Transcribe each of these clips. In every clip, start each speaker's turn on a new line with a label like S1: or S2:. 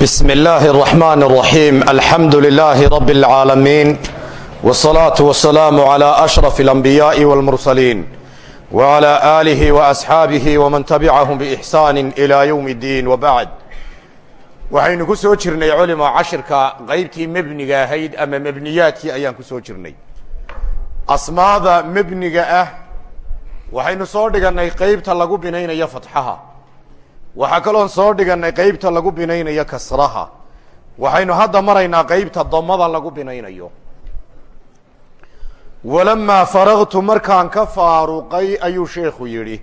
S1: bsm اllahi الرحman الرaحيم alxamdu لlh رb العaalمين والصلاaة والسلام عlى أشرف الأنبياء والمرسلين وعlى آله وأصxaaبه وmaن تبعهم بإحsان إلى yوم الdين وبعd waxaynu ku soo jirnay culimo cashirka qaybtii mebniga ahayd ama mebniyaadkii ayaan ku soo jirnay asmaada mebniga ah waxaynu soo dhiganay qeybta lagu binaynayo fatxaha waxaa kaloon soo dhiganay qeybta lagu binaynayo kasraha. Waxaynu hadda maraynaa qeybta damada lagu binaynayo. Walamaa faragtu markaan ka faaruqay ayuu sheekhu yidhi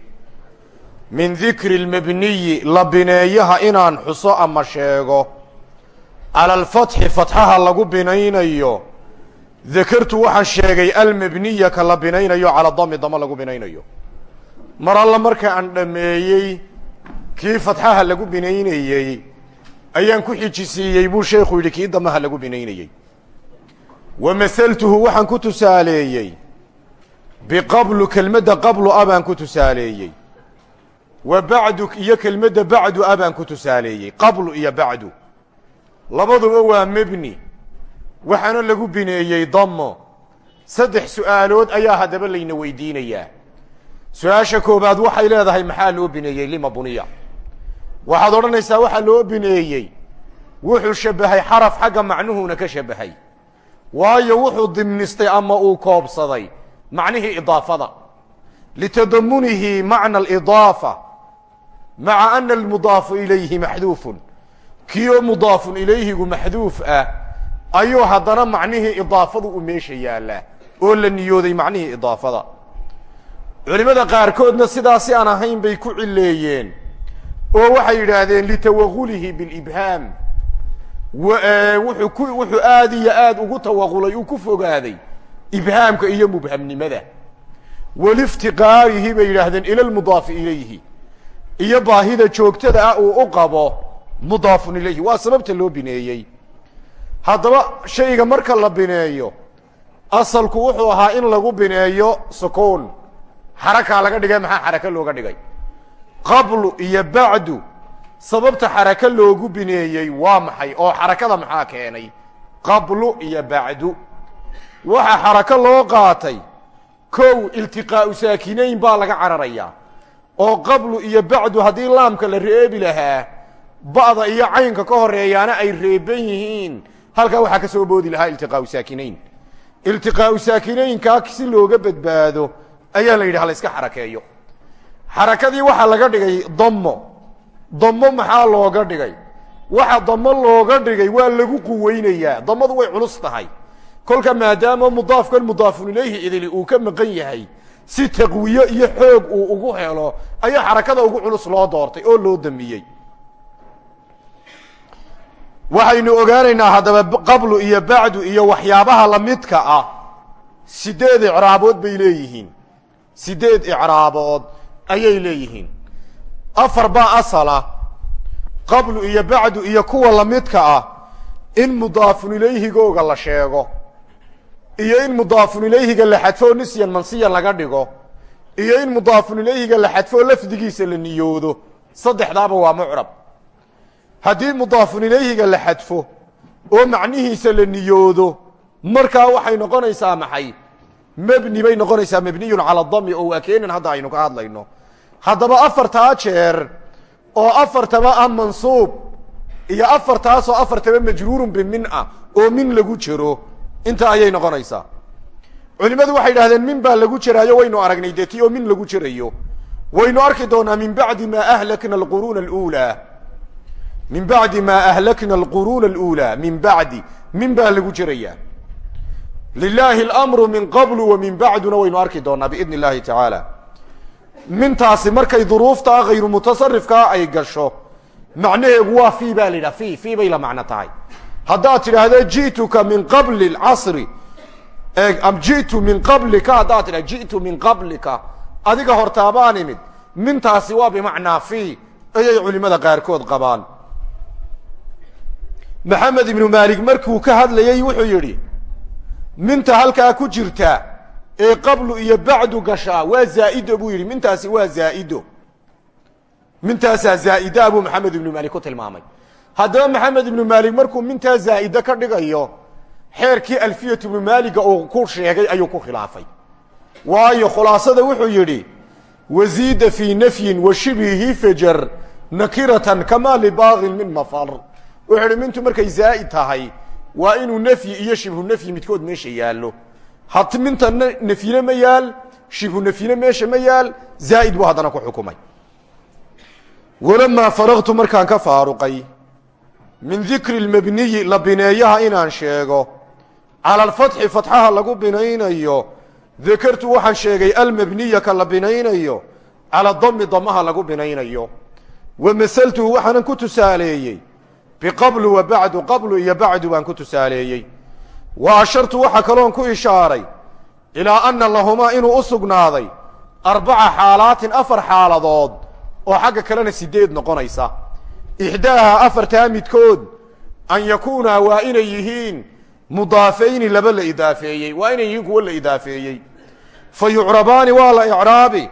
S1: min dikri lmabniyi la bineeyaha inaan xuso ama sheego. Cala alfatxi fatxaha lagu binaynayo. Dakartu waxaan sheegay almabniya ka la binaynayo cala dami dama lagu binaynayo. Mar alla marka aan dhammeeyey kii fatxaha lagu binaynayey ayaan ku xijisiiyey buu sheekhu yidhi kii damaha lagu binaynayey. Wa mahaltuhu waxaan ku tusaaleeyey biqablu kelmadda qablu a baan ku tusaaleeyey. Wa bacdu iyo kelmadda bacdu a baan ku tusaaleeyey. Qablu iyo bacdu. Labaduba waa mebni waxaana lagu bineeyey damo saddex su'aalood ayaa haddaba layna weydiinayaa. Su'aasha koobaad waxay leedahay maxaa loo bineeyey? Lima buniya waxaad odhanaysaa waxaa loo bineeyey. Wuxuu shabbahay xaraf xagga macnuhuuna ka shabbahay. Waayo wuxuu dimnistay ama uu koobsaday macnihii idaafada. Litadamunihi macna alidaafa maca ana almudaafu ilayhi maxduufun. Kiyo mudaafun ilayhigu maxduuf ah ayuu haddana macnihii idaafadu u meesha yaallaa oo la niyooday macnihii idaafada. Culimmada qaarkoodna sidaasi aan ahayn bay ku cileeyeen oo waxay yidhaahdeen litawaqulihi bilibhaam wuxuu ku wuxuu aad iyo aad ugu tawaqulay uu ku fogaaday ibhaamka iyo mubhamnimada. Waliftiqaarihi bay yidhaahdeen ila lmudaafi ilayhi. Iyo baahida joogtada ah uu u qabo mudaafun ilayhi. Waa sababta loo bineeyey. Haddaba shayga marka la bineeyo asalku wuxuu ahaa in lagu bineeyo sukuun. Xarakaa laga dhigay maxaa xaraka looga dhigay qablu iyo bacdu sababta xaraka loogu bineeyey waa maxay? Oo xarakada maxaa keenay? Qablu iyo bacdu. Waxa xarako loo qaatay kow iltiqaa'u saakinayn baa laga cararayaa. Oo qablu iyo bacdu haddii laamka la reebi lahaa ba'da iyo caynka ka horeeyaana ay reeban yihiin. Halkaa waxaa ka soo boodi lahaa iltiqaa'u saakinayn. Iltiqaa'u saakinaynkaa si looga badbaado ayaa la yidhi ha iska xarakeeyo xarakadii waxaa laga dhigay damo damo maxaa looga dhigay? Waxa damo looga dhigay waa lagu quweynayaa. Damadu way culus tahay. Kolka maadaama mudaafkan mudaafun ilayhi idili uu ka maqan yahay si taqwiye iyo xoog uu ugu helo ayaa xarakada ugu culus loo doortay oo loo damiyey. Waxaynu ogaanaynaa haddaba qablu iyo bacdu iyo waxyaabaha lamidka ah sideed icraabood bay leeyihiin. Sideed icraabood ayay leeyihiin. Afar baa asala qablu iyo bacdu iyo kuwa lamidka ah in mudaafun ilayhigooga la sheego iyo in mudaafun ilayhiga la xadfo nisyan mansiyan laga dhigo iyo in mudaafun ilayhiga la xadfo lafdigiisa la niyoodo. Saddexdaaba waa mucrab. Haddii mudaafun ilayhiga la xadfo oo macnihiisa la niyoodo markaa waxay noqonaysaa maxay mebni bay noqonaysaa mebniyun cala dami oo waa keenan hadda aynu ka hadlayno. Haddaba afartaa jeer oo afartaba ah mansuub iyo afartaasoo afartaba majruurun bimin ah oo min lagu jiro inta ayay noqonaysaa. Culimmadu waxay idhahdeen min baa lagu jiraayo waynu aragnay dee ti oo min lagu jirayo. Waynu arki doonaa min bacdi ma ahlakna alquruuna alulaa min bacdi maa ahlakna alquruuna alulaa min bacdi min baa lagu jirayaa lilaahi alamru min qablu wa min bacduna waynu arki doonaa biidn illahi tacaala mintaasi markay duruuftaa hayru mutasarifkaa ay gasho macnaheegu waa fi baa la yidhaha fi fi bay la macno tahay. Haddaad tidhaahdo ji'tuka min qabli lcasri ji'tu min qablika haddaad tidhahdo ji'tu min qablika adiga hortaabaan imid mintaasi waa bimacnaa fi ayay culimada qaarkood qabaan. Maxamed ibnu maalik markuu ka hadlayey wuxuu yidhi minta halkaa ku jirta ee qablu iyo bacdu gashaa waa zaa'ido buu yidhi. Mintaasi waa zaa'ido. Mintaasaa zaa'ida buu maxamed ibnu maalik ku tilmaamay. Haddaba maxamed ibnu maalik markuu mintaa zaa'ida ka dhigayo xeerkii alfiyat ibnu maaliga uu ku sheegay ayuu ku khilaafay. Waayo khulaasada wuxuu yidhi wasiida fii nafyin wa shibihi fajar nakiratan kamaa libaaqin min mafar. Wuxuu idhi mintu markay zaa'id tahay waa inuu nafyi iyo shibhu nafyi midkood meesha yaallo. Hat minta nafyina ma yaal shibhu nafyina meesha ma yaal zaa'id buu haddana ku xukumay. Walamaa faraqtu markaan ka faaruqay min dikri lmabniyi la bineeyaha inaan sheego. Cala alfatxi fatxaha lagu binaynayo dakartu waxaan sheegay almabniya ka la binaynayo cala dami damaha lagu binaynayo. Wa masaltuhu waxaanan ku tusaaleeyey biqablu wa bacdu qablu iyo bacdu baan ku tusaaleeyey. Wa ashartu waxaa kaloon ku ishaaray ilaa anna lahumaa inuu u sugnaaday arbaca xaalaatin afar xaaladood oo xagga kalena sideed noqonaysa. Ixdaaha afartaa midkood an yakuunaa waa inay yihiin mudaafayni laba la idaafeeyey waa inay yihiin kuwa la idaafeeyey. Fa yucrabaani waa la icraabi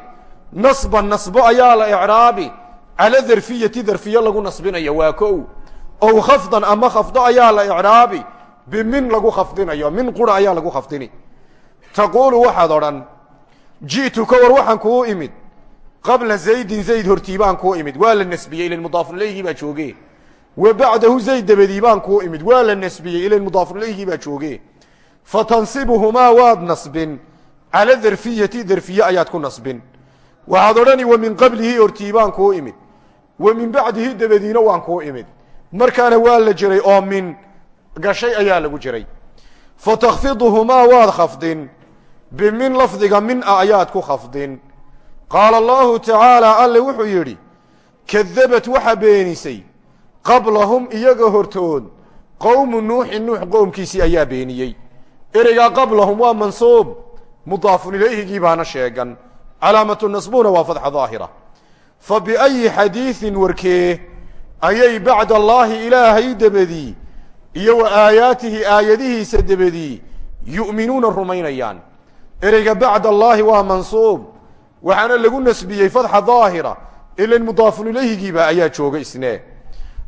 S1: nasban nasbo ayaa la icraabi cala darfiyati darfiye lagu nasbinayo waa kow ow khafdan ama khafdo ayaa la icraabi. Bimin lagu khafdinayo min qura ayaa lagu khafdini taquulu waxaad odhan ji'tu ka war waxaan kuu imid. Qabla zaydin zayd hortii baan imid. Waa la nasbiyey ilan mudaafuleyhii baa jooge wa bacdahu zayd dabadii baan imid. Waa la nasbiyey ilan mudaafuleyhii baa jooge fa tansibuhumaa waad nasbin. Cala darfiyati darfiye ayaad ku nasbin. Waxaad odhani wa min qablihi hortii baan imid. Wa min bacdihi dabadiina waan kuu markaana waa la jiray oo min gashay ayaa lagu jiray. Fa takhfiduhumaa waad khafdin. Bimin lafdiga min a ayaad ku khafdin. Qaala allahu tacaala alle wuxuu yidhi kadabat waxa beenisay. Qablahum iyaga hortood qowmu nuuxin nuux qowmkiisii ayaa beeniyey. Ereygaa qablahum waa mansuub mudaafun ilayhigii baana sheegan. Calaamatu nasbuna waa fadxa daahira. Fa biayi xadiidin warkee ayay bacda allaahi ilaahay debedii iyo wa aayaatihi aayadihiisa debedii yu'minuuna rumaynayaan. Ereyga bacda allaahi waa mansuub waxaana lagu nasbiyey fadxa daahira ilan mudaafun ilayhigiiba ayaa jooga isne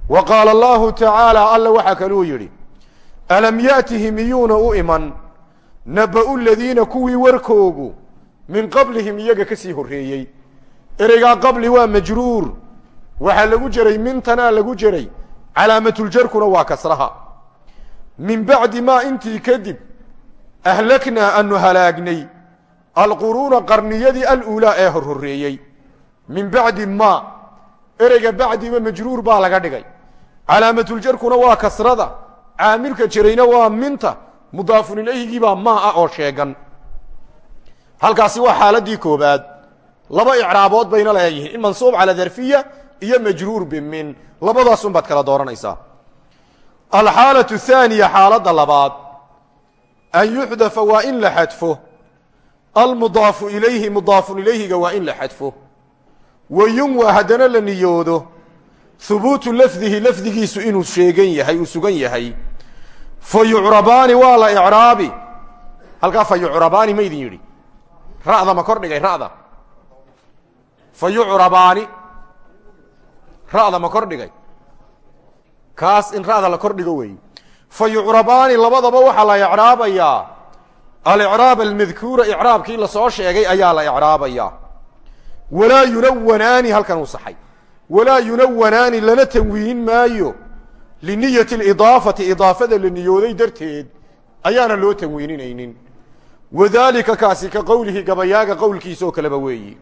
S1: wa qaala allahu tacaala alla waxaa kaluu yidhi alam yaatihi miyuuna u iman? Naba'u ladiina kuwii warkoogu min qablihim iyaga ka sii horreeyey. Ereygaa qabli waa majruur waxaa lagu jeray mintanaa lagu jeray calaamatuljarkuna waa kasraha. Min bacdi maa intii kadib ahlaknaa anu halaagnay. Alquruuna qarniyadii aluulaa ee hor horreeyey min bacdi ma ereyga bacdiba majruur baa laga dhigay. Calaamatuljarkuna waa kasrada. Caamilka jerayna waa minta. Mudaafun ilayhigii baa maa ah oo sheegan. Halkaasi waa xaaladii koobaad. Laba icraabood bayna leeyihiin. In mansuub cala darfiya iyo majruur bimin labadaasun baad kala dooranaysaa alxaalatu thaaniya xaaladda labaad. An yuxdafa waa in la xadfo. Almudaafu ilayhi mudaafun ilayhiga waa in la xadfo. Wa yunwa haddana la niyoodo. Hubuutu lafdihi lafdigiisu inuu sheegan yahay uu yahay. Fa yucrabaani waa la icraabi. Halkaa fa yucrabaani ma idin ra'da ma ra'da. Fa yucrabaani ra'da ma kor dhigay? Kaas in ra'da la kor dhigo weeye fa yucrabaani labadaba waxaa la icraabayaa alicraab almadkuura icraabkii la soo sheegay ayaa la icraabayaa walaa yunawanaani halkan uu saxay. Walaa yunawanaani lana tanwiinin maayo. Liniyati alidaafati idaafada la niyooday darteed ayaana loo tanwiininaynin. Wadaalika kaasi ka qowlihi gabayaaga qowlkiisa oo kaleba weeyi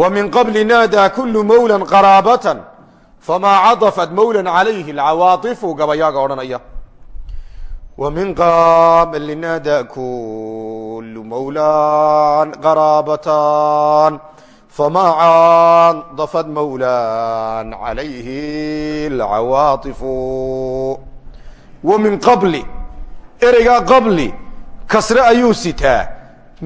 S1: wa min qabli naadaa kulu mawlan qaraabatan famaa cadafat mawlan calayhi alcawaaifu gabayaaga odhanaya wa min qabli naadaa kulu mawlan qaraabatan famaa cadafat mawlan calayhi alcawaaifu wa min qabli ereygaa qabli kasre ayuu sitaa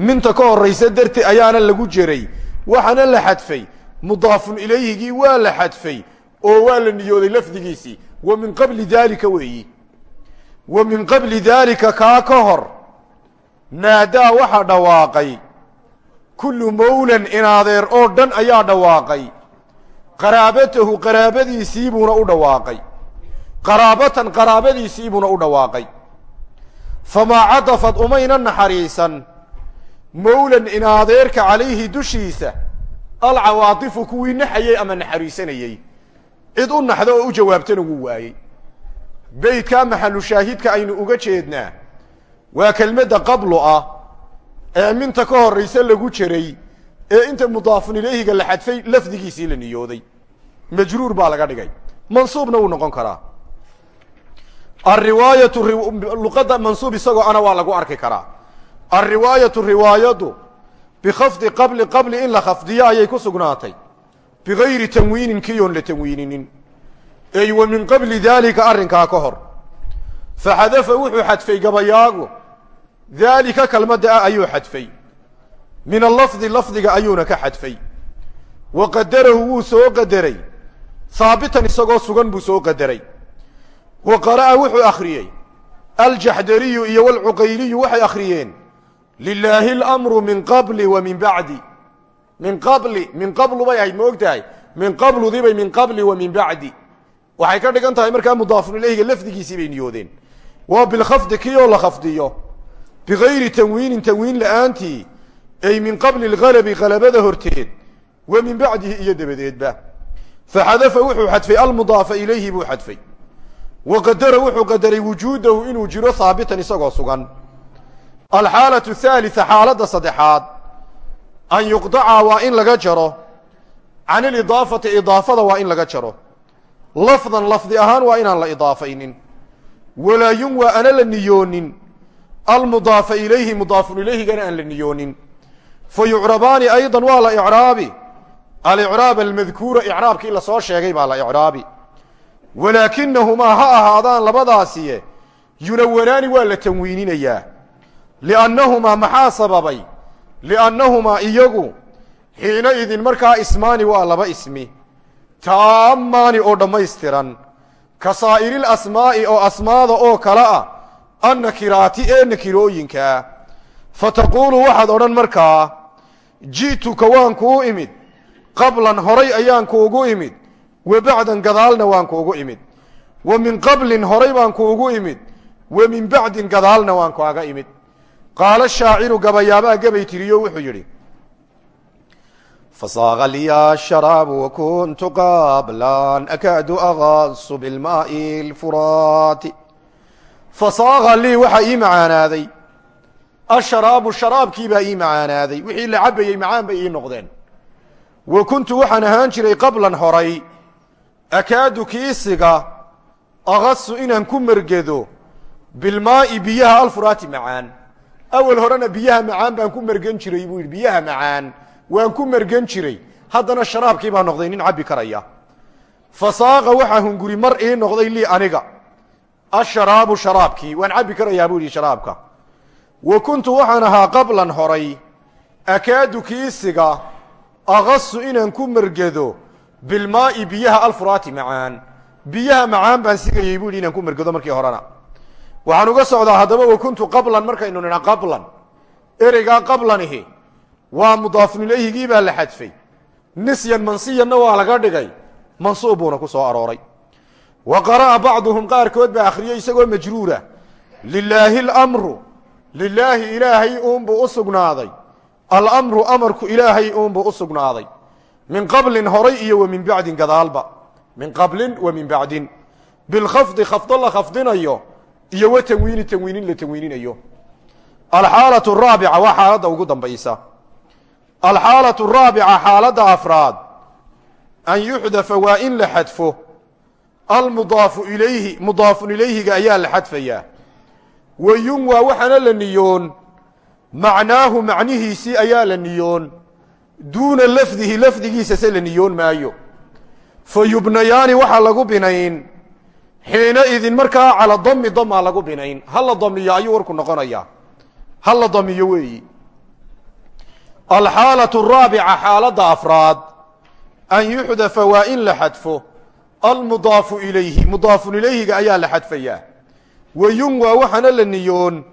S1: minta ka horaysa darteed ayaana lagu jeray waxaana la xadfay. Mudaafun ilayhigii waa la xadfay oo waa la niyooday lafdigiisii wa min qabli daalika weeyi. Wa min qabli daalika kaa ka hor. Naadaa waxaa dhawaaqay. Kullu mawlan inaadeer oo dhan ayaa dhawaaqay. Qaraabatahu qaraabadiisii buuna u dhawaaqay. Qaraabatan qaraabadiisii buuna u dhawaaqay. Famaa cadafad umayna naxariisan mowlan in adeerka calayhi dushiisa alcawaadifu kuwii naxayey ama naxariisanayey cid u naxdo oo u jawaabtana wuu waayey. Beydkaa maxalu shaahidka aynu uga jeednaa waa kelmadda qablu ah ee minta ka horrayse lagu jiray ee inta mudaafun ilayhiga la xadfay lafdigiisii la niyooday. Majruur baa laga dhigay. Mansuubna wuu noqon karaa. Alriwaayatu luqadda mansuub isagoo ana waa lagu arki karaa alriwaayatu riwaayadu bikhafdi qabli qabli in la khafdiyo ayay ku sugnaatay. Bigayri tanwiinin kiyoon la tanwiininin. Ey wa min qabli daalika arrinkaa ka hor. Faxadafa wuxuu xadfay gabayaagu. Daalika kelmadda ah ayuu xadfay. Min allafdi lafdiga ayuuna ka xadfay. Wa qadarahu wuu soo qadaray. Haabitan isagoo sugan buu soo qadaray. Wa qara'a wuxuu akhriyey. Aljaxdariyu iyo walcuqayliyu waxay akhriyeen lilaahi alamru min qabli wa min bacdi min qabli min qablu bay ahayd ma og tahay min qabludibay min qabli wa min bacdi waxay ka dhigan tahay markaa mudaafun ilayhiga lafdigiisii bay niyoodeen. Waa bilkhafdi kii oo la khafdiyo. Bigayri tanwiinin tanwiin la'aantii ay min qabli lgalabi galabada horteed wa min bacdihi iyo dabadeedba. Faxadafa wuxuu xadfay almudaafa ilayhi buu xadfay. Wa qadara wuxuu qadaray wujuudahu inuu jiro haabitan isagoo sugan alxaalatu haalisa xaaladda saddexaad an yuqdaca waa in laga jaro can ilidaafati idaafada waa in laga jaro lafdan lafdi ahaan waa inaan la idaafaynin walaa yunwa ana la niyoonin almudaafa ilayhi mudaafun ilayhigana aan la niyoonin fa yucrabaani aydan waa la icraabi alicraab almadkuura icraabkii la soo sheegay baa la icraabi walaakinahumaa ha ahaadaan labadaasiye yunawanaani waa la tanwiininayaa liannahumaa maxaa sababay liannahumaa iyagu xiina idin markaa ismaani waa laba ismi taamaani oo dhammaystiran ka saa'iril asmaa'i oo asmaada oo kale ah annakiraati ee nakirooyinkaa fa taquulu waxaad odhan markaa ji'tuka waan kuu imid qablan horay ayaan kuugu imid wa bacdan gadaalna waan kuugu imid wa min qablin horay baan kuugu imid wa min bacdin gadaalna waan kaaga imid qaala shaaciru gabayaabaa gabay tiriyo wuxuu yidhi fasaaqa liya sharaabu wakuntu qablan akaadu agaasu bilmaai lfuraati fasaaqa lii waxaa ii macaanaaday. Asharaabu sharaabkii baa ii macaanaaday. Wixii la cabayey macaan bay ii noqdeen. Wa kuntu waxaan ahaan jiray qablan horay. Akaadu kiisiga agasu inaan ku mergedo bilmaa'i biyaha alfuraati macaan awel horena biyaha macaan baan ku mergen jiray buu yidhi biyaha macaan waan ku mergen jiray. Haddana sharaabkii baa noqday nin cabbi karaya. Fasaaqa waxaa hunguri mar ii noqday lii aniga. Asharaabu sharaabkii waan cabbi karayaa buu yidhi sharaabka. Wa kuntu waxaan ahaa qablan horay akaadu kiisiga agasu inaan ku mergedo bilmaa'i biyaha alfuraati macaan. Biyaha macaan baan sigayey buu yidhi inaan ku mergedo markii horena waxaan uga socdaa haddaba wa kuntu qablan markaynu nidha qablan. Ereygaa qablanihi waa mudaafun ilayhigii baa la xadfay. Nisyan mansiyanna waa laga dhigay. Mansuub buuna ku soo arooray. Wa qara'a bacduhum qaarkood baa akhriyey isagoo majruura. Lilaahi alamru. Lilaahi ilaahay uunbuu u sugnaaday. Alamru amarku ilaahay uunbuu u sugnaaday. Min qablin horay iyo wa min bacdin gadaalba. Min qablin wa min bacdin. Bilkhafdi khafdo la khafdinayo iyo wa tanwiini tanwiinin la tanwiininayo. Alxaalatu araabica waa xaaladda ugu dambaysa. Alxaalatu araabica xaaladda afraad an yuxdafa waa in la xadfo. Almudaafu ilayhi mudaafun ilayhiga ayaa la xadfayaa. Wa yunwaa waxaana la niyoon macnaahu macnihiisii ayaa la niyoon. Duuna lafdihi lafdigiisa se la niyoon maayo. Fa yubnayaani waxaa lagu binayn xiina markaa cala dami damaa lagu binayn. Ha la damiyo ayuu warku noqonayaa. Ha la damiyo weeyi. Alxaalatu araabica xaaladda afraad an yuxdafa waa in la xadfo. Almudaafu ilayhi mudaafun ilayhiga ayaa la xadfayaa. Wa yunwaa waxaana la niyoon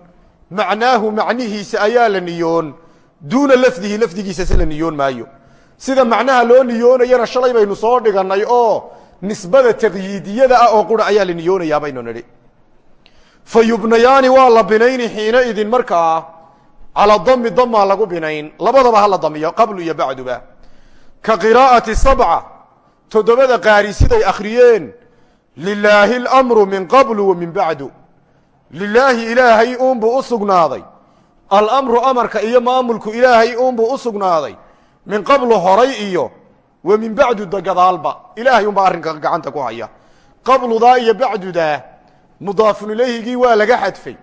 S1: macnaahu macnihiisa ayaa la niyoon. Duuna lafdihi lafdigiisa se la niyoon maayo. Sida macnaha loo niyoonayana shalay baynu soo dhigannay oo nisbada taqyiidiyada ah oo qura ayaa la niyoonayaa baynu nidhi. Fa yubnayaani waa la binayni xiina idin markaa calaa dami damaa lagu binayn. Labadaba hala damiyo qablu iyo bacduba. Ka qiraa'ati sabca toddobada qaari siday akhriyeen. Lilaahi alamru min qablu wa min bacdu. Lilaahi ilaahay uunbuu u sugnaaday. Alamru amarka iyo maamulku ilaahay uunbuu u sugnaaday. Min qablu horay iyo wa min bacdu dagadaalba ilaahay unbaa arrinka gacanta ku haya. Qabludaa iyo bacdudaa mudaafun ilayhigii waa laga xadfay.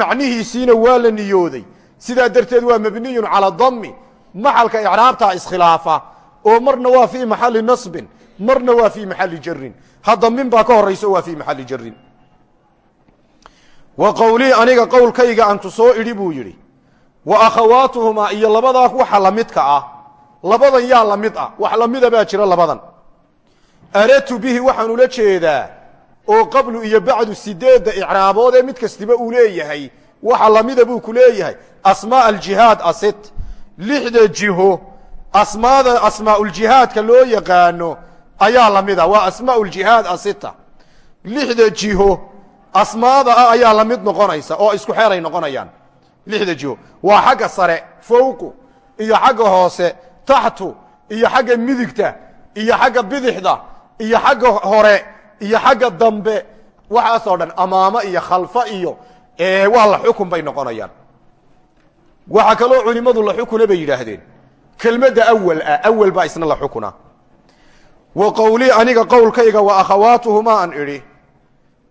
S1: Macnihiisiina waa la niyooday. Sidaa darteed waa mabniyun calaa dami maxalka icraabtaa iskhilaafa oo marna waa fii maxali nasbin marna waa fii maxali jarin hadda min baa ka horayso waa fii maxali jarin wa qowlii aniga qowlkayga antu soo idhi buu yidhi. Wa akhawaatuhumaa iyo labadaa waxa lamidka ah labadan yaa la mid ah. Wax lamida baa jira labadan. Aratu bihi waxaan ula jeedaa oo qablu iyo bacdu sideedda icraabood ee mid kastiba uu leeyahay waxa lamida buu ku leeyahay. Asmaa aljihaad asit. Lixda jiho asmaada asmaauljihaadka loo yaqaano ayaa lamida waa asmaauljihaad asita. Lixda jiho asmaada ah ayaa la mid noqonaysa oo isku xeeray noqonayaan. Lixda jiho waa xagga sare fowqu iyo xagga hoose taxtu iyo xagga midigta iyo xagga bidixda iyo xagga hore iyo xagga dambe. Waxaasoo dhan amaamo iyo khalfa iyo waa la xukun bay noqonayaan. Waxaa kaloo culimmadu la xukuna bay yidhaahdeen. Kelmadda awal ah awal baa isna la xukuna. Wa qowlii aniga qowlkayga wa akhawaatuhumaa an idhi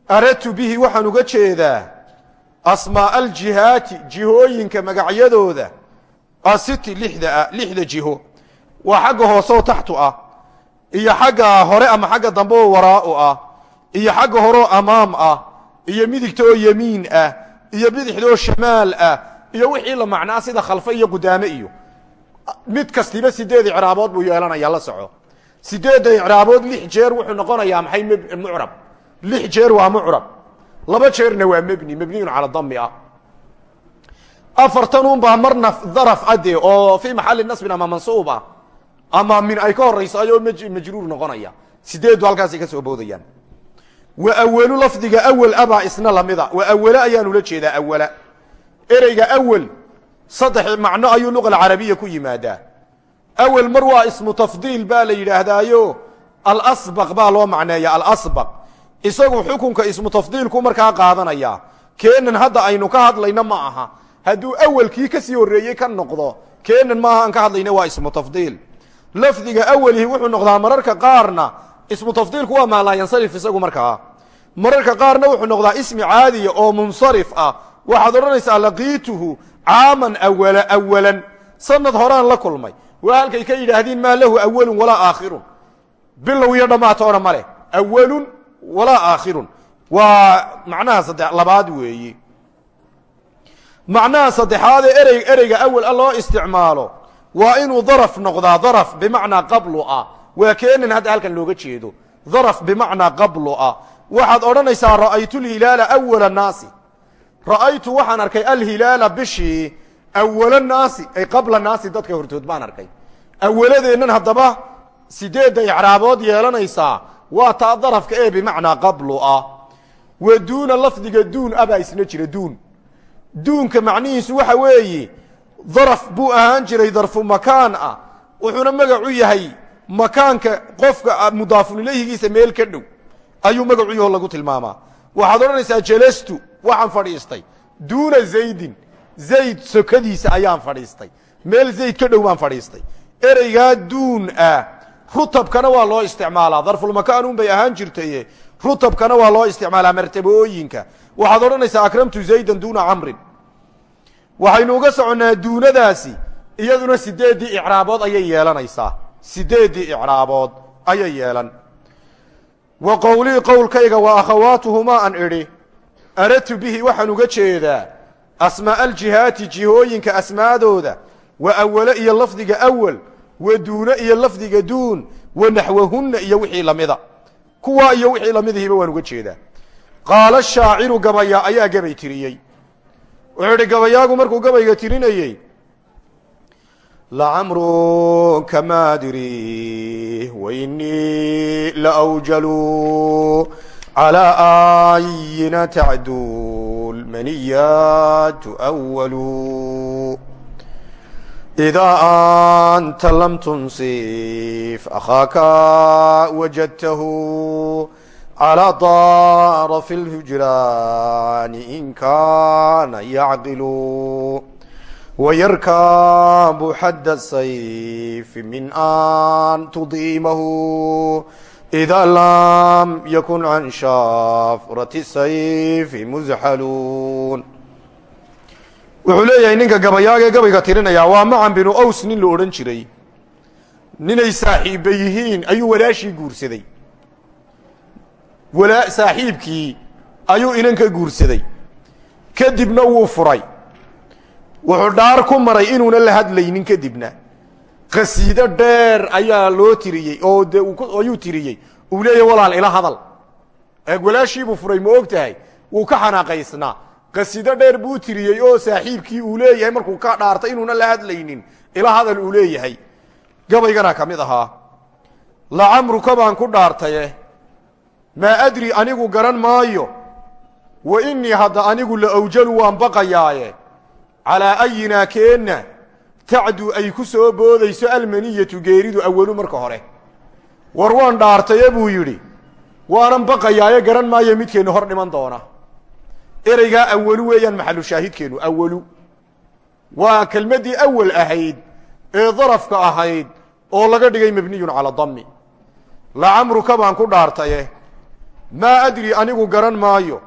S1: aradtu bihi waxaan uga jeedaa asmaaa aljihaati jihooyinka magacyadooda asiti lixda ah lixda jiho. Waa xagga hooseo taxtu ah. Iyo xagga hore ama xagga dambe oo waraa'u ah. Iyo xagga horeoo amaam ah. Iyo midigta oo yemiin ah. Iyo bidixda oo shamaal ah. Iyo wixii la macnaa sida khalfe iyo qudaame iyo. Mid kastiba sideed icraabood buu yeelanaya la soco. Sideedda icraabood lix jeer wuxuu noqonayaa maxay mucrab? Lix jeer waa mucrab. Laba jeerna waa mebni mebniyun cala dami ah afartan unbaa marna daraf ade oo fii maxali nasbin ama mansuub ah ama min ay ka horayso ayoo majruur noqonaya. Sideeddu halkaasay ka soo boodayaan. Wa awalu lafdiga awel abaa isna lamida wa awale ayaan ula jeedaa awala ereyga awel saddex macno ayuu luqa alcarabiya ku yimaadaa. Awel mar waa ismu tafdiil baa la yidhaahdaayo alasbaq baa loo macneeya alasbaq. Isagu xukunka ismu tafdiilku markaa qaadanaya keenan hadda aynu ka hadlayno ma aha hadduu awelkii ka sii horreeyey ka noqdo keenan maaha aan ka hadlayna waa ismu tafdiil. Lafdiga awelihi wuxuu noqdaa mararka qaarna ismu tafdiilku waa maalaayansarif isagu markaa mararka qaarna wuxuu noqdaa ismi caadiya oo munsarif ah. Waxaad odhanaysaa laqiituhu caaman awala awalan. Sanad horaan la kulmay. Waa halkay ka yidhaahdiin maa lahu awalun walaa aakhirun. Bilow iyo dhammaatoona ma leh. Awalun walaa aakhirun. Waa macnaha sadde labaad weeyi macnaha saddexaadee erey ereyga awel a loo isticmaalo waa inuu daraf noqdaa daraf bimacnaa qablu ah. Waa keenan hadda halkan looga jeedo. Daraf bimacnaa qablu ah. Waxaad odhanaysaa ra'aytu lhilaala awala naasi. Ra'aytu waxaan arkay alhilaala bishii awala naasi ay qabla naasi dadka hortood baan arkay. Awaladeennan haddaba sideedda icraabood yeelanaysaa waa taa darafka ee bimacnaa qablu ah. Wa duuna lafdiga duun abaa isna jira duunka macnihiisu waxa weeye daraf buu ahaan jiray darfu makaan ah. Wuxuuna magacu yahay makaanka qofka mudaafun ilayhigiisa meel ka dhow. Ayuu magacu yaho lagu tilmaamaa. Waxaad odhanaysaa jalastu waxaan fadhiistay. Duuna zaydin zayd sokadiisa ayaan fadhiistay. Meel zayd ka dhow baan fadhiistay. Ereygaa duun ah. Rutabkana waa loo isticmaalaa. Darfulmakaan un bay ahaan jirtaye rutabkana waa loo isticmaalaa martabooyinka waxaad odhanaysaa akramtu zaydan duuna camrin. Waxaynu uga soconnaa duunadaasi iyaduna sideeddii icraabood ayay yeelanaysaa. Sideeddii icraabood ayay yeelan. Wa qowlii qowlkayga wa akhawaatuhumaa an idhi aradtu bihi waxaan uga jeedaa asmaa aljihaati jihooyinka asmaadooda wa awale iyo lafdiga awal wa duune iyo lafdiga duun wa naxwahunna iyo wixii lamida kuwaa iyo wixii lamidihiiba waan uga jeedaa qaala shaaciru gabaya ayaa gabay tiriyey. Wuxuu idhi gabayaagu markuu gabayga tirinayey lacamruka maadiri wainii lawjalu calىa aayina tacduul maniyaatu awalu idaa anta lam tunsif akhaaka wajadtahu على طرف الهجران إن كان يعقل ويركب حد السيف من أن تضيمه إذا لم يكن عن شافرة السيف مزحلون wuxuu leeyahay ninka gabayaaga ee gabayga tirinayaa waa macan binu aws nin la odhan jiray ninay saaxiibba yihiin ayuu walaashii guursaday walaa saaxiibkii ayuu inanka guursaday. Kadibna wuu furay. Wuxuu dhaar ku maray inuuna la hadlaynin kadibna. Qasiido dheer ayaa loo tiriyey oo ayuu tiriyey. Uu leeyahy walaal ila hadal. Walaashiibuu furay ma og tahay wuu ka xanaaqaysnaa. Qasido dheer buu tiriyey oo saaxiibkii uu leeyahay markuu ka dhaartay inuuna la hadlaynin. Ila hadal uu leeyahay. Gabaygana ka mid ahaa. Lacamruka baan ku dhaartaye maa adri anigu garan maayo. Wa innii hadda anigu la awjalu waan baqayaaye. Calaa ayinaa keenna tacdu ay ku soo boodayso almaniyatu geeridu awalu marka hore. War waan dhaartaye buu yidhi. Waanan baqayaaye garan maayo midkeenna hor dhiman doona. Ereygaa awalu weeyaan maxalu shaahidkeenu awalu waa kelmaddii awal ahayd ee darafka ahayd oo laga dhigay mabniyun cala dami lacamruka baan ku dhaartaye maa adri anigu garan maayo.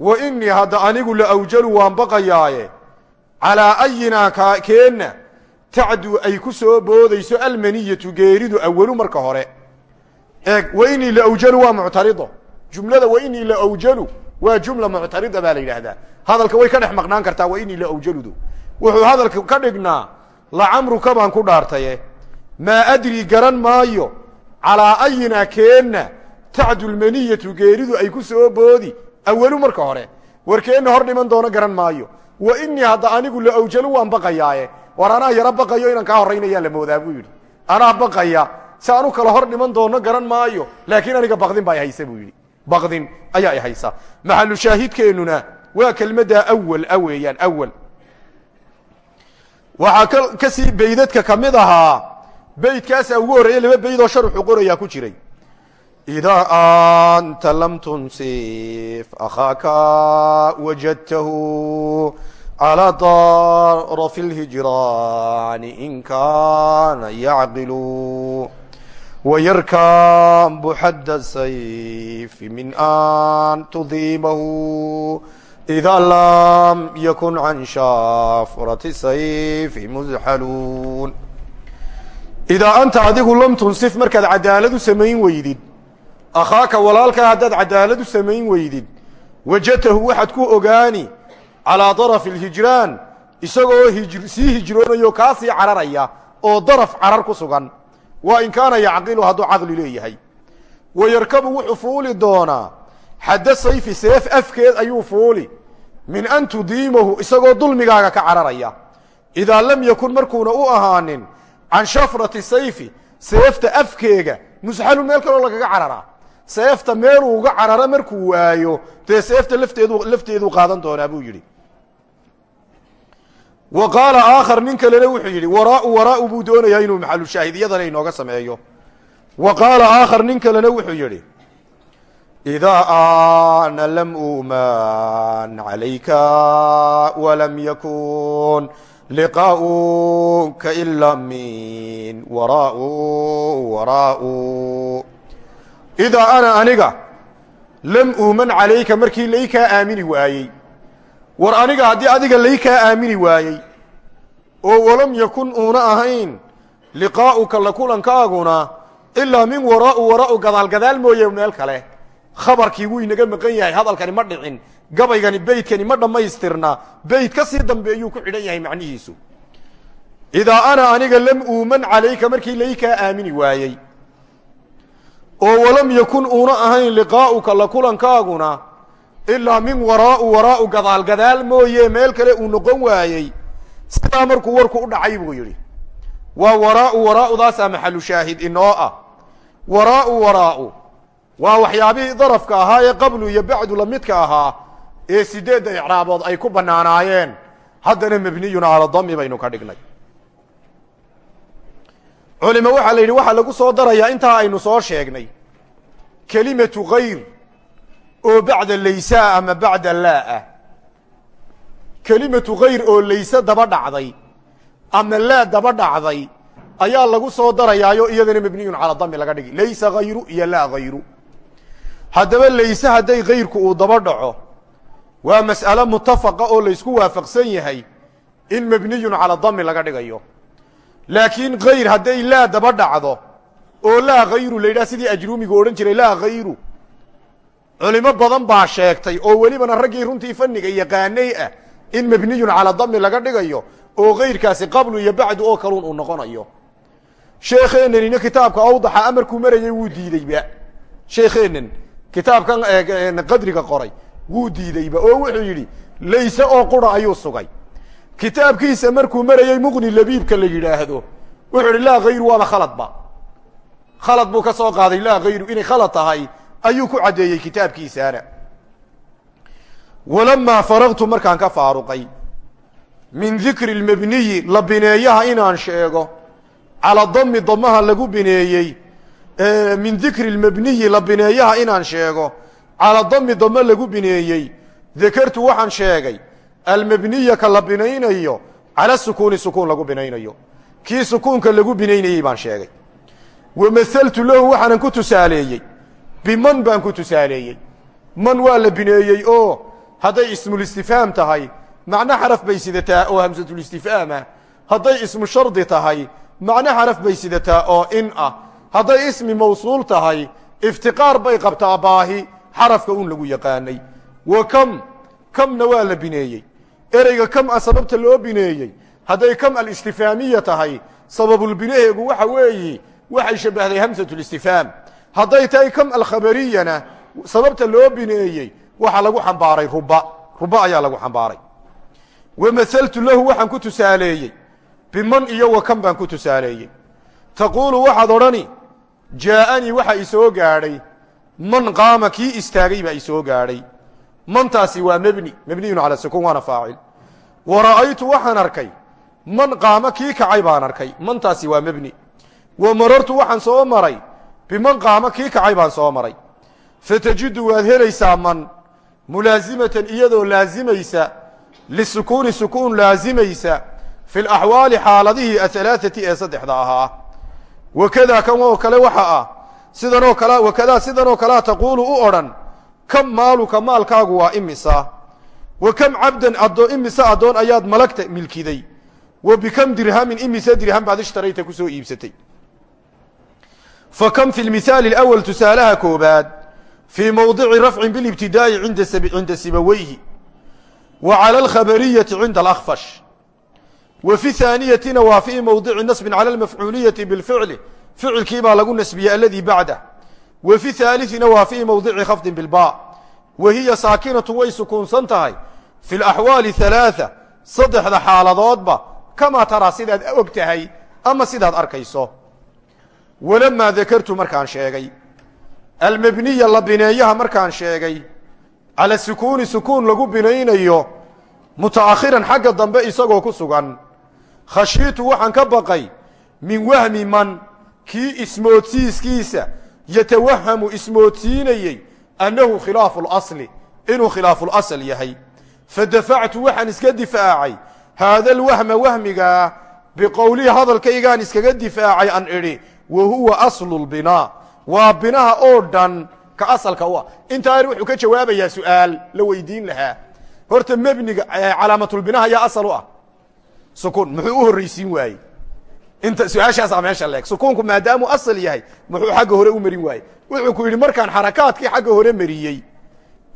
S1: Wa innii hadda anigu la awjalu waan baqayaaye. Calaa ayinaa ka keenna tacdu ay ku soo boodayso almaniyatu geeridu awalu marka hore. Eeg wa innii la awjalu waa muctarido. Jumlada wa innii la awjalu waa jumla muctarida baa la yidhaahdaa. Hadalka way ka dhex maqnaan kartaa wa innii la awjaludu. Wuxuu hadalka tacdu lmaniyatu geeridu ay ku soo boodi. Awalu marka hore warkeenna hor dhiman doono garan maayo. Wa innii hadda anigu la awjalu waan baqayaaye. War anaa baqayo inaan kaa horraynayaa la moodaa buu yidhi. Anaa baqaya si anu hor dhiman doono garan maayo. Laakiin aniga baqdin baa haysa buu yidhi. Baqdin ayaa haysa. Maxalu shaahidkeennuna waa kelmadda awal a weeyaan awal waxaa beydadka ka ahaa beydkaasaa ugu horreeya laba beyd oo sharuxu qorayaa ku jiray idaa anta lam tunsif akhaaka wajadtahu calى darfi اlhijraani in kaana yacqilu wayarkabu xadda sayfi min an tudiimahu إida lam yakun can shaafrati sayfi muzxaluun idaa anta adigu lam tunsif markaad cadaalad u samayn weydid akhaaka walaalkaa haddaad cadaalad u samayn weydid wajadtahu waxaad ku ogaani calaa darafi alhijraan isagoo sii hijroonayo kaa sii cararaya oo daraf carar ku sugan waa in kaana yacqilu hadduu caqli leeyahay wayarkabu wuxuu fuuli doonaa xadda sayfi seef afkeed ayuu fuuli min an tudiimahu isagoo dulmigaaga ka cararaya idaa lam yakun markuuna u ahaanin can shafrati sayfi seefta afkeega musxalun meel kaloo lagaga cararaa seefta meeluu uga cararo markuu waayo dee seefta lafteedu lafteeduu qaadan doonaa buu yidhi. Wa qaala aakhar nin kalena wuxuu yidhi waraau waraau buu doonayaa inuu maxalu shaahidiyadana inooga sameeyo. Wa qaala aakhar nin kalena wuxuu yidhi idaa ana lam uman calayka walam yakun liqaa'uka ila min waraau waraau idaa ana aniga lam uuman calayka markii lay kaa aamini waayey. War aniga haddii adiga lay kaa aamini waayey. Oo walam yakun uuna ahayn liqaa'uka la kulankaaguna ilaa min waraau waraau gadaal gadaal mooye meel kale. Khabarkii wuu inaga maqan yahay hadalkani ma dhicin gabaygani beydkani ma dhammaystirna beyd ka sii dambeeyuu ku xidhan yahay macnihiisu. Idaa ana aniga lam uuman calayka markii lay kaa aamini waayey oo walam yakun uuna ahayn liqaa'uka la kulankaaguna ilaa min waraau waraau gadaal gadaal mooye meel kale uu noqon waayey. Sidaa markuu warku u dhacay buu yidhi. Waa waraau waraa'udaasaa maxalu shaahid inoo ah. Waraau waraa'u waa waxyaabihii darafka ahaa ee qablu iyo bacdu lamidka ahaa ee sideedda icraabood ay ku bannaanaayeen. Haddana mebniyun cala dami baynu ka dhignay culima waxaa la yidhi waxaa lagu soo darayaa intaa aynu soo sheegnay. Kelimatu kayr oo bacda laysaa ama bacda laa kelimatu kayr oo layse daba dhacday ama laa daba dhacday ayaa lagu soo darayaayo iyadana mabniyun calaa dami laga dhigi. Laysa hayru iyo laa hayru haddaba layse hadday kayrku uu daba dhaco waa mas'alo mutafaqa oo laysku waafaqsan yahay in mabniyun cala dami laga dhigayo laakiin kayr hadday laa daba dhacdo oo laa hayru la yidhaha sidii ajruumigu odhan jiray laa hayru culimo badan baa sheegtay oo welibana raggii runtii fanniga yaqaanay ah in mabniyun calaa dami laga dhigayo oo kayrkaasi qablu iyo bacdu oo kaluun uu noqonayo. Sheekheenanina kitaabka awdaxa amarkuu marayay wuu diideyba sheekheenan kitaabkan qadriga qoray wuu diideyba oo wuxuu yidhi layse oo qura ayuu sugay kitaabkiisa markuu marayey muqni labiibka la yidhaahdo wuxuu idhi laa hayru waaba khaladba khalad buu ka soo qaaday laa hayru inay khalad tahay ayuu ku caddeeyey kitaabkiisaana. Walamaa faragtu markaan ka faaruqay min dikri lmabniyi la bineeyaha inaan sheego calaa dami damaha lagu bineeyey min dikri lmabniyi la bineeyaha inaan sheego calaa dami dame lagu bineeyey dakartu waxaan sheegay almabniya ka la binaynayo cala sukuuni sukuun lagu binaynayo. Kii sukuunka lagu binaynayey baan sheegay. Wa mahaltu lahu waxaanan ku tusaaleeyey. Biman baan ku tusaaleeyey. Man waa la bineeyey oo hadday ismulistifhaam tahay macno xaraf bay sidataa oo hamsatulistifhaamah hadday ismu shardi tahay macno xaraf bay sidataa oo in ah hadday ismi mawsuul tahay iftiqaar bay qabtaa baahi xarafka un lagu yaqaanay. Wa kam kamna waa la ereyga kam a sababta loo bineeyey? Hadday kam alistifhaamiya tahay sababulbineheegu waxa weeyi waxay shabbahday hamsatulistifhaam hadday tahay kam alkhabariyana sababta loo bineeyey waxaa lagu xambaaray ruba. Ruba ayaa lagu xambaaray. Wa mahaltu lahu waxaan ku tusaaleeyey. Biman iyo wa kan baan ku tusaaleeyey. Taquulu waxaad odhani jaa'anii waxa isoo gaadhay. Man qaama kii istaagay baa isoo gaadhay mantaasi waa mebni mebniyun cala sukuun waana faacil. Wa ra'aytu waxaan arkay man qaama kii kacay baan arkay mantaasi waa mebni wa marartu waxaan soo maray biman qaama kii kacay baan soo maray. Fatajidu waad helaysaa man mulaasimatan iyadoo laazimaysa lisukuuni sukuun laazimaysa fi laxwaali xaaladihii ahalaaثati ee saddexda ahaa. Wakadaa kan oo kale waxa ah sidanoo kale wakadaa sidanoo kam maaluka maalkaagu waa imisa? Wa kam cabdan adoo imise addoon ayaad malagta milkiday? Wa bikam dirhamin imise dirham baad ishtarayta ku soo iibsatay? Fa kam fi lmithaali اlأwl tusaalaha koobaad fii mowdici rafcin bilibtidaa'i cinda sibaweyhi wa cala alkhabariyati cinda alakfash wa fi haaniyatina waa fii mowdici nasbin cala almafcuuliyati bilficli ficilkii baa lagu nasbiyey aladii bacdah wa fi haaliثina waa fii mowdici khafdin bilba wa hiya saakinatu way sukuunsan tahay. Fi laxwaali halaaثa saddexda xaaladoodba kamaa taraa sidaad og tahay ama sidaad arkayso. Walamaa dakartu markaan sheegay. Almebniya la bineeyaha markaan sheegay. Cala sukuuni sukuun lagu binaynayo mutaakhiran xagga dambe isagoo ku sugan. Khashiitu waxaan ka baqay min wahmi man kii ismoodsiiskiisa yatawahamu ismoodsiinayey annahu khilaafu اlasli inuu khilaafu lasl yahay. Fadafactu waxaan iska difaacay haada alwahma wahmigaa biqowlihi hadalkaygaan iskaga difaacay an idhi wa huwa aslu lbinaa waa binaha oo dhan ka asalka u ah. Intaa wuxuu ka jawaabayaa su'aal la weydiin lahaa. Horta mebniga calaamatulbinaha yaa asal u ah. Sukuun muxuu u horraysiin waayey inta su'aashaasaa meesha leeg. Sukuunku maadaamuu asal yahay muxuu xagga hore u marin waayey. Wuxuu ku yidhi markaan xarakaadkii xagga hore mariyey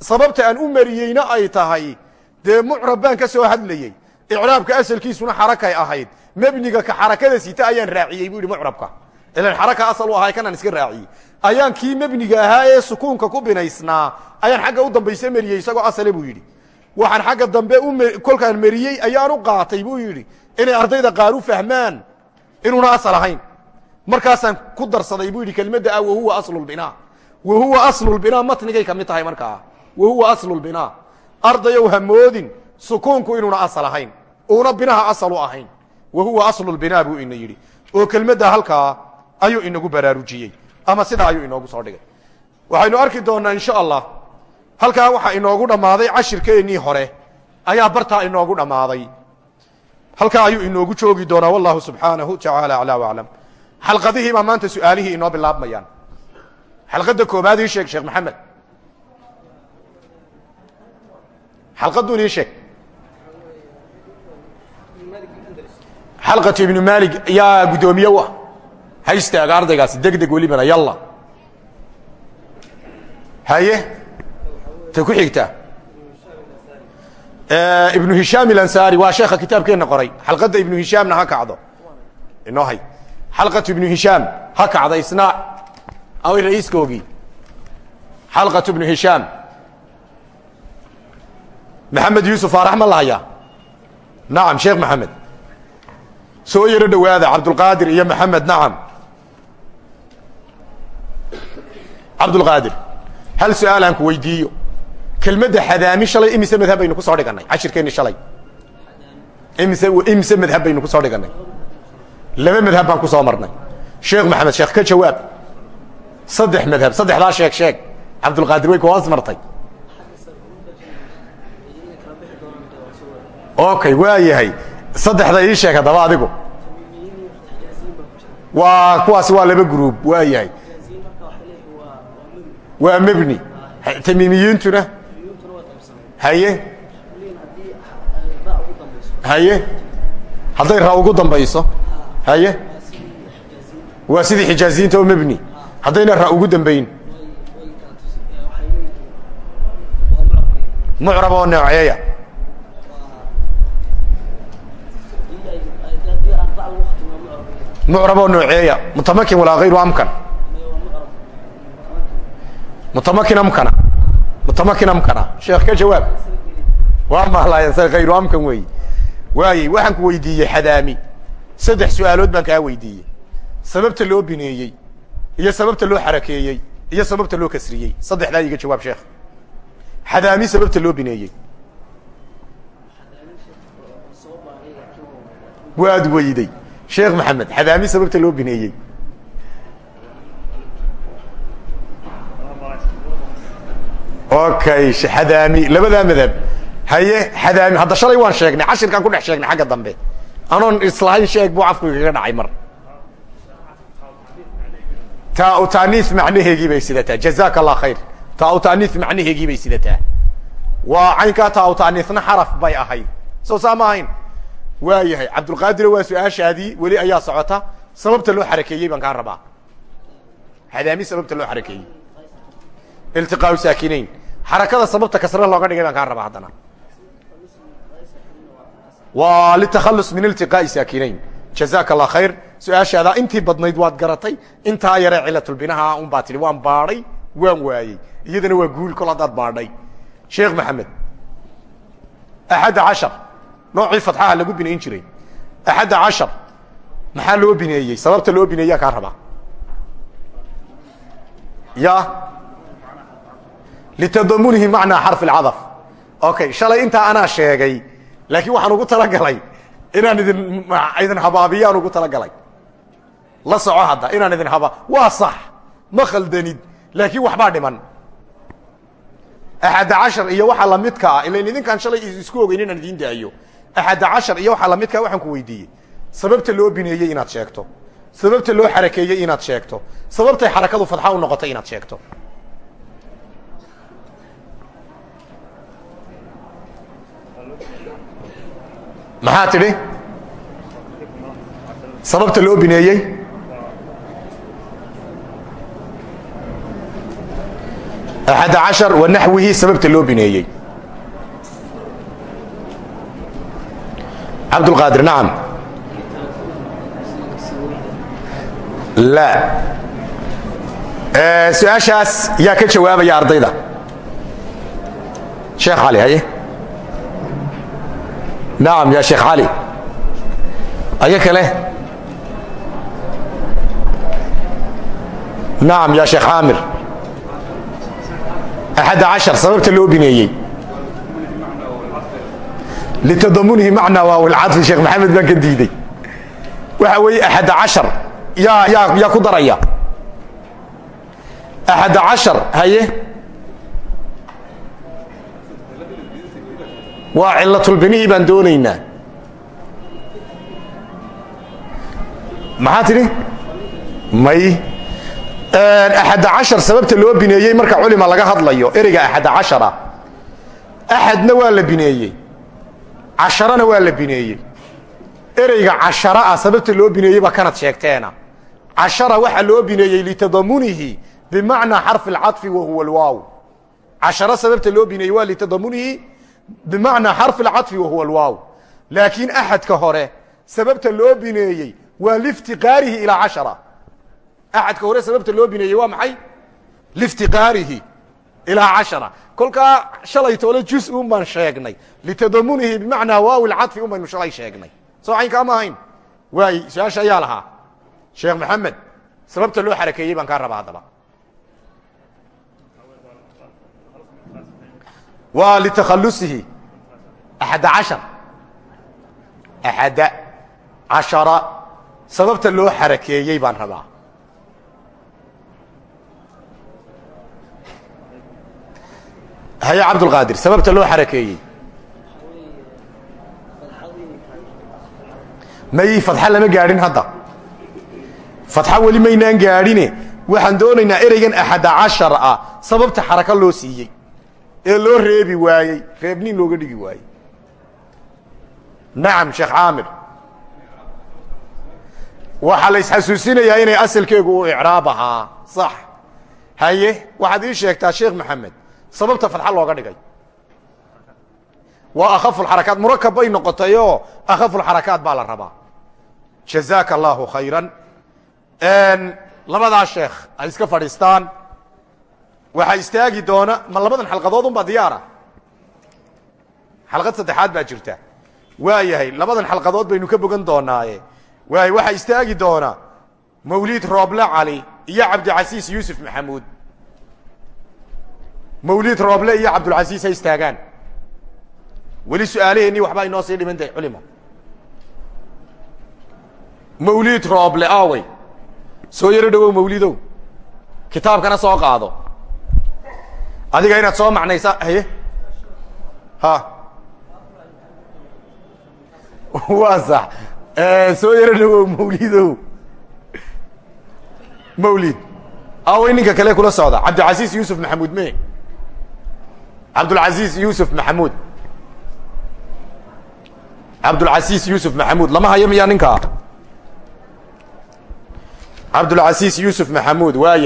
S1: sababta aan u mariyeyna ay tahay dee mucrab baan ka soo hadlayey. Icraabka asalkiisuna xarakay ahayd. Mebniga ka xarakada sita ayaan raaciyey buu yihi mucrabka. Ilan xaraka asal u ahay kanaan iska raaciyey. Ayaan kii mebniga ahaa ee sukuunka ku binaysnaa ayaan xagga u dambayse mariyey isagoo asale buu yidhi. Waxaan xagga dambe kolkaan mariyey ayaan u qaatay buu yidhi. Inay ardayda qaar u fahmaan inuuna asal ahayn. Markaasaan ku darsaday buu yidhi kelmadda ah wahuwa aslulbinaa wahuwa aslulbinaa matnigay ka mid tahay markaa. Wahuwa aslulbinaa ardayow hamoodin sukuunku inuuna asal ahayn uuna binaha asal u ahayn. Wahuwa aslulbinaa buu ina yidhi. Oo kelmadda halkaa ayuu inagu baraarujiyey ama sidaa ayuu inoogu soo dhigay. Waxaynu arki doonnaa insha allah halkaa waxaa inoogu dhammaaday cashirkeennii hore ayaa bartaa inoogu dhammaaday halkaa ayuu inoogu joogi doonaa wallahu subxaanahu tacaala aclaa waclam xalqadihii baa maanta su'aalihii inoo bilaabmayaan. Xalqadda koobaad ii sheeg sheekh maxamed. Xalqadun ii sheeg. Xalqatu ibnu maalig yaa guddoomiye u ah. Ha istaaga ardaygaasi deg deg welibana yalla. Haye? Ta ku xigta ibnu hishaam ilansari waa sheekha kitaabkeenna qoray. Xalqadda ibnu hishaamna ha kacdo. Inoo hay. Xalqatu ibnu hishaam ha kacda isnaac away ra'iiskoogii xalqatu ibnu hishaam maxamed yuusuf aarax ma la hayaa. Nacam sheekh maxamed. Soo yaro dhowaada cabdulqaadir iyo maxamed nacam cabdulqaadir hal su'aal aan ku weydiiyo kelmadda xadaami shalay imise madhab baynu ku soo dhigannay cashirkeenni shalay. Imise imise madhab baynu ku soo dhigannay laba madhab baan ku soo marnay. Sheekh maxamed sheekh ka jawaab. Saddex madhab saddexdaa sheeg sheeg cabdulqaadir way hoos martay. Okay waa yahay saddexda ii sheeg haddaba adigu. Waa kuwaasi waa laba gruub waa yahay waa mebni tamiimiyiintuna haye. Haye. Hadday ra ugu dambayso. Haye. Waa sidii xijaaziyiinta oo mebni haddayna ra ugu dambayn. Mucrab oo nooceeya mucrab mutamakin walaa hayru amkan. Mutamakin amkana mutamakin amkana sheekh ka jawaab waa mahlayan sa hayru amkan weey waayey waxaan ku weydiiyey xadaami saddex su'aalood baan kaa weydiiyey sababta loo bineeyey iyo sababta loo xarakeeyey iyo sababta loo kasriyey saddexdaa iga jawaab sheekh xadaami sababta loo bineeyey waad weyday sheekh maxamed xadaami sababta loo bineeyey okay xadaami labadaa madhab. Haye xadaami hadda shalay waan sheegnay cashirkaan ku dhex sheegnay xagga dambe. Anoon islahayn sheeg buu afku igaga dhacay mar. Taa taaniis macnaheegii bay sidataa. Jazaka allah khayr taa taaniis macnaheegii bay sidataa. Waa caynkaa taa taaniisna xaraf bay ahayd soo saa ma ahayn. Waa yahay cabdulqaadiro waa su'aashaadii weli ayaa socota. Sababta loo xarakeeyey baan kaa rabaa. Xadaami sababta loo xarakeeyey iltiqaau saakinayn xarakada sababta kasre looga dhigay baan kaa rabaa haddana. Waa litakhalus min iltiqaa'i saakinayn jazaka allah khayr. Su'aashaadaa intii badnayd waad garatay intaa yaree cilatulbinaha un baa tidhi waan baadhay waan waayey. Iyadana waa guul kol haddaad baadhay. Sheekh maxamed axadda cashar noocii fatxaha lagu binayn jiray. Axadda cashar maxaa loo bineeyey? Sababta loo bineeyaa kaa rabaa? Ya litadamunihi macnaa xarf اlcadaf okay shalay intaa anaa sheegay laakiin waxaan ugu talagalay inaan idin idin habaabiyaan ugu talagalay la soco hadda inaan idin haba waa sax ma khaldanid laakiin waxbaa dhiman axadda cashar iyo waxaa lamidka ah ilan idinkaan shalay isku ogeyn inaan idiin daayo axadda cashar iyo waxaa lamidkaa waxaan ku weydiiyey sababta loo bineeyey inaad sheegto sababta loo xarakeeyey inaad sheegto sababtay xarakadu fadxa u noqotay inaad sheegto maxaa tidhi? Sababta loo bineeyey? Axad cashar wa naxwihi sababta loo bineeyey. Cabdulqaadir nacam. La. Su'aashaas yaa ka jawaabaya ardayda. Sheekh cali haye naam ya sheekh cali aya kale. Naam ya sheekh aamir axad cashar sababta loo bineeyey litadamunihi macna waawilcadfi sheekh maxamed baan ka diiday. Waxa weeye axad cashar yaa yaa yaa ku daraya. Axad cashar haye? Waa cilatulbinihii baan doonaynaa. Maxaa may. Axadda cashar sababta loo bineeyey marka culima laga hadlayo ereyga axadda cashara. Waa la bineeyey. Casharana waa la bineeyey. Ereyga cashara ah sababta loo bineeyey baa kanad sheegteena. Cashara waxaa loo bineeyey litadamunihi bimacnaa xarfi اlcaطfi wa huwa lwaaw casharo sababta loo bineeyey waa litadamunihi bimacnaa xarfi alcafi wahuwa alwaaw laakiin axadka hore sababta loo bineeyey waa liftiqaarihi ilaa cashara axadka hore sababta loo bineeyey waa maxay liftiqaarihi ilaa cashara kolkaa shalay toole jus un baan sheegnay litadamunihi bimacnaa waaw lcafi un baynu shalay sheegnay soo caynkaa ma ahayn waay su'aasha ayaa lahaa sheekh maxamed sababta loo xarakeeyey baan kaa rabaa haddaba waa litakhalusihi axadda cashar axadda cashara sababta loo xarakeeyey baan rabaa. Haye cabdulqaadir sababta loo xarakeeyey. May fadxa lama gaadhin hadda. Fadxa weli maynaan gaadhine. Waxaan doonaynaa ereygan axadda cashar ah. Sababta xaraka loo siiyey ee loo reebi waayey reebnin looga dhigi waayey. Nacam sheekh caamir. Waxaa la isxasuusinayaa inay asalkeegu uu icraab ahaa. Sax. Haye waxaad ii sheegtaa sheekh maxamed sababta fadxa looga dhigay. Waa akhafuxarakaat murakab bay noqotayoo akhafuxarakaat baa la rabaa. Jazaaka allaahu khayran labadaa sheekh ay iska fadhiistaan waxaa istaagi doona ma labadan xalqadood unbaa diyaara. Xalqad saddexaad baa jirta. Waa yahay labadan xalqadood baynu ka bogan doonaaye. Waay waxaa istaagi doona mawliid rooble cali iyo cabdicasiis yuusuf maxamuud. Mawliid rooble iyo cabdulcasiis ha istaagaan. Weli su'aalaheennii waxbaa inoo sii dhiman tahay culimo mawliid rooble awey soo yaro dhawow mawlidow kitaabkana soo qaado adiga inaad soo macnaysa haye? Ha. Waa sax. Soo yaro dhawow mawlidow mawlid ninka kale kula socda. Cabdilcasiis yuusuf maxamuud me cabdulcasiis yuusuf maxamuud. Cabdulcasiis yuusuf maxamuud. Lama hayo miyaa ninkaa? Cabdulcasiis yuusuf maxamuud waa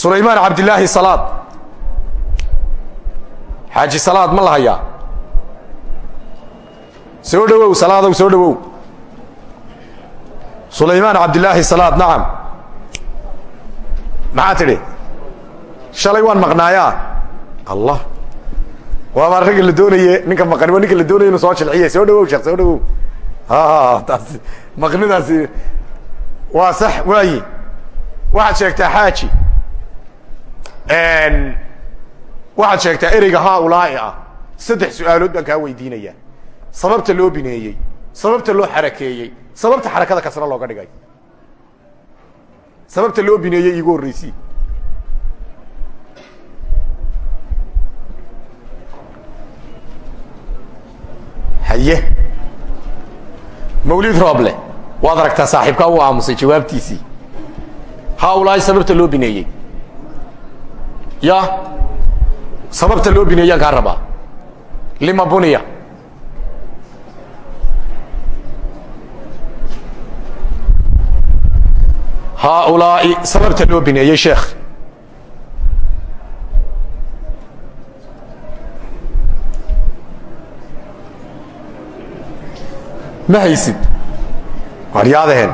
S1: sulaymaan cabdilaahi salaad xaaji salaad ma la hayaa soo dhowow salaadow soo dhowow sulaymaan cabdilaahi salaad nacam maxaa tidhi? Shalay waan maqnaayaa. Allah. Waabaa ragga la doonaye ninka maqani waa ninka la doonaya inu soo jilciye soo dhawow sheekh soo dhawow. Taas. Maqnidaasi waa sax waayi. Waxaad sheegtaa xaaji waxaad sheegtaa ereyga haaulaai ah. Saddex su'aalood baan kaa weydiinayaa. Sababta loo bineeyey sababta loo xarakeeyey sababta xarakada kasra looga dhigay. Sababta loo bineeyey iigu horreysii. Haye. Mawlid rooble waad aragtaa saaxiibkaa uu aamusay jawaabtiisii. Haaulaai sababta loo bineeyey ya. Sababta loo bineeyaan kaa rabaa? Lima buniya. Haaulaai sababta loo bineeyey sheekh. Ma haysid? Waryaadaheen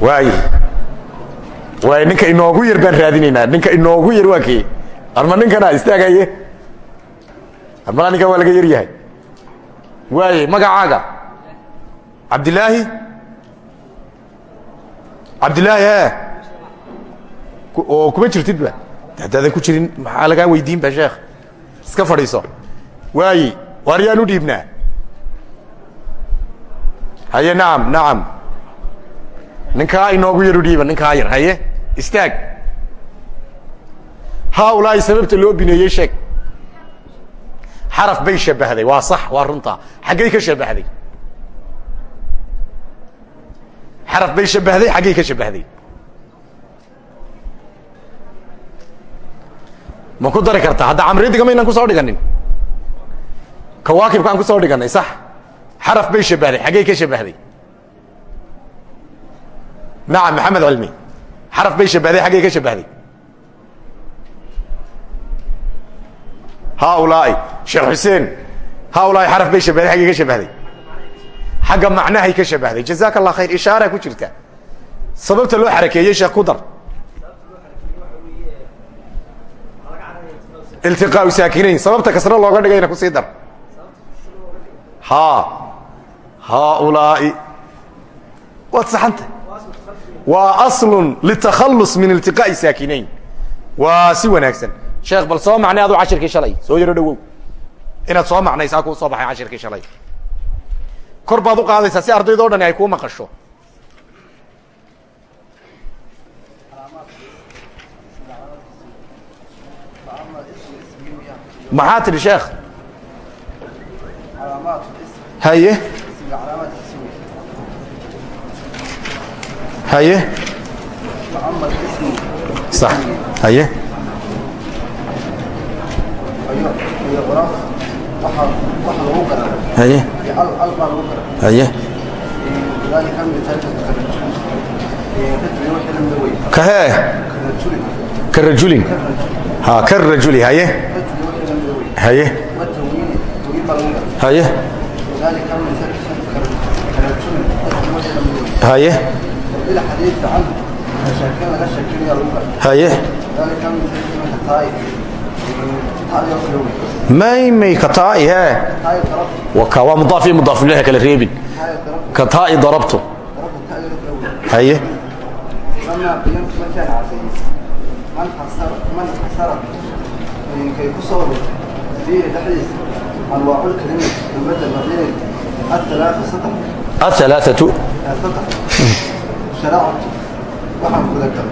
S1: waay waay ninka inoogu yar baan raadinaynaa. Ninka inoogu yar waa kee arma ninkana istaagaye armala ninkan waa laga yar yahay waaye magacaaga. Cabdilaahi cabdilaahi e oo kuma jirtidba haddaadan ku jirin. Maxaa lagaa weydiin ba sheekh? Iska fadhiiso. Waayi waar yaan u dhiibnaa? Haye nacam nacam ninkaa inoogu yar u dhiiba ninkaa yar. Haye istaag haaulaahi sababta loo bineeyey sheeg. Xaraf bay shabahday waa sax waa runtaa xaggay ka shabahday. Xaraf bay shabahday xaggay ka shabahday. Ma ku dari kartaa hadda camridiga maynaan ku soo dhiganin. Kawaakibka aan ku soo dhiganay sax. Xaraf bay shabahday xaggay ka shabahday. Nacam maxamed cilmi xaraf bay shabahday xaggay ka shabahday. Haaulaai sheekh xuseen haaulaai xaraf bay shabahday xaggay ka shabahday. Xagga macnahay ka shabahday. Jazaaka allah khayr ishaara ku jirta. Sababta loo xarakeeyey sheekh ku dar iltiqaau saakinayn sababta kasra looga dhigayna ku sii dar. Ha haaulaai waad saxanta waa aslun litakhalus min iltiqaa'i saakinayn. Waa si wanaagsan. Sheekh bal soo macnay adu cashirkii shalay? Soo yaro dhawow inaad soo macnaysaa kuu soo baxay cashirkii shalay. Kor baad u qaadaysaa si ardaydoo dhani ay kuu maqasho. Maxaa tidhi sheekh haye haye? Sax haye? Haye? Haye? Kahee ka rajulin ha ka rajuli haye? Haye? Haye? Haye haye may may katai he waa mudaaf iyo mudaaf ilahi kala reebin katai darabtu haye sharactu
S2: waxaan kuda galo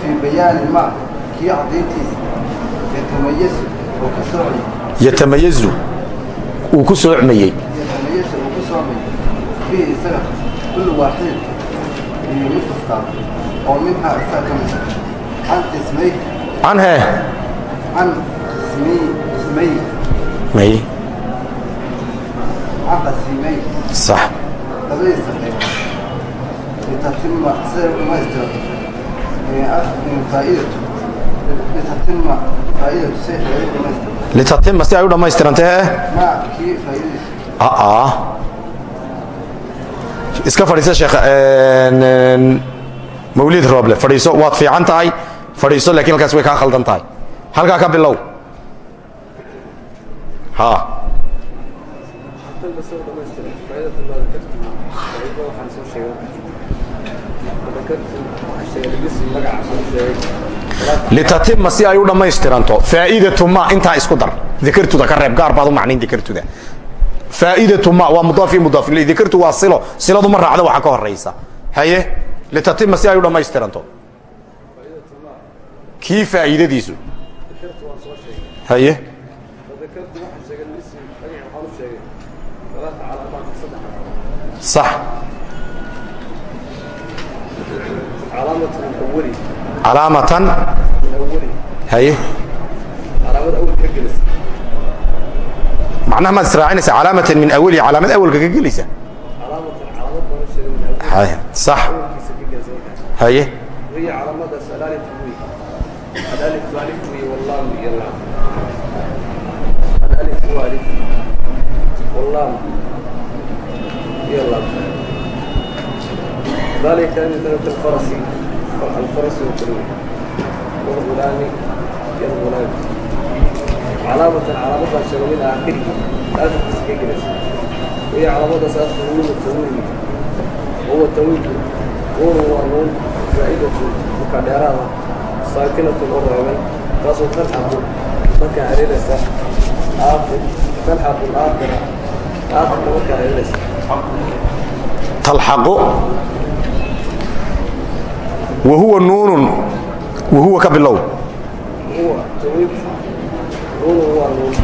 S2: fii bayaani maa kii caddayntiisa yatamayasu oo ka soocay
S1: yatamayazu uu ku soocmayey
S2: yatamayasu uu ku soocmayey bihi isaga kullu waaxidin iyo mid kastaa oo minhaa ah isaga ka misa ah. can qismay
S1: can hee
S2: can qismay qismay
S1: may.
S2: Can qasimay
S1: sax.
S2: Labadiisa dhamaystirato litatima
S1: si ay u dhammaystirantee iska fadhiiso sheekh mawlid rooble fadhiiso waad fiican tahay fadhiiso lakiin halkaas way kaa khaldan tahay halkaa ka bilow ha litatima si ay u dhammaystiranto faa'iidatu ma intaa isku dar. Dikrtuda ka reeb gaar baad u macnayn dikrtuda faa'iidatu ma waa mudaaf iyo mudaaf. Ilay dikrtu waa silo. Siladu ma raacdo waxa ka horaysa haye? Litatima si ay u dhammaystiranto kii faa'iidadiisu? Haye? Sax calaamatan haye macnaha maad israacinaysa calaamatan min awali calaamad awalka ka gelaysa? Sax. Haye
S3: ذلك مثل الفرس الفرس والكروي والغلام الغلام علامة علامة شغل من آخره لا تتسكي جلس وهي علامة سأل تنوين التنوين huwa tawiidu nuunu waa nuun zaa'idatu markaa dheeraada saakinatun oo reeban taasoo talxaqu markaa haleelaysa aakir talxaqu aakhira aakhirka markaa haleelaysa
S1: talxaqu wa huwa nuunun wa huwa ka bilow.
S3: Huwa tawiid nuunu waa nuun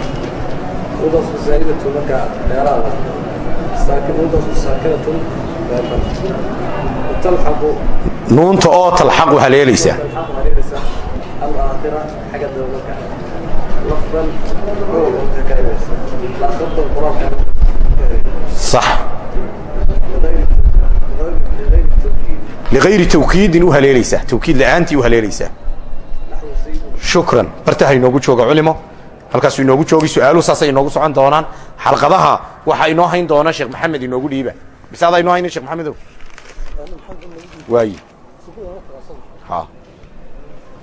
S1: liayri tawkiidin u haleelaysaa tawkiid la'aantii u haleelaysaa shukran bartaha inoogu jooga culimo inoogu joogay su'aaluhu saasay inoogu socon doonaan xalqadaha waxaa inoo hayn doona sheekh maxamed inoogu dhiiba mise adaa inoo hayna shekh maxamedow waaye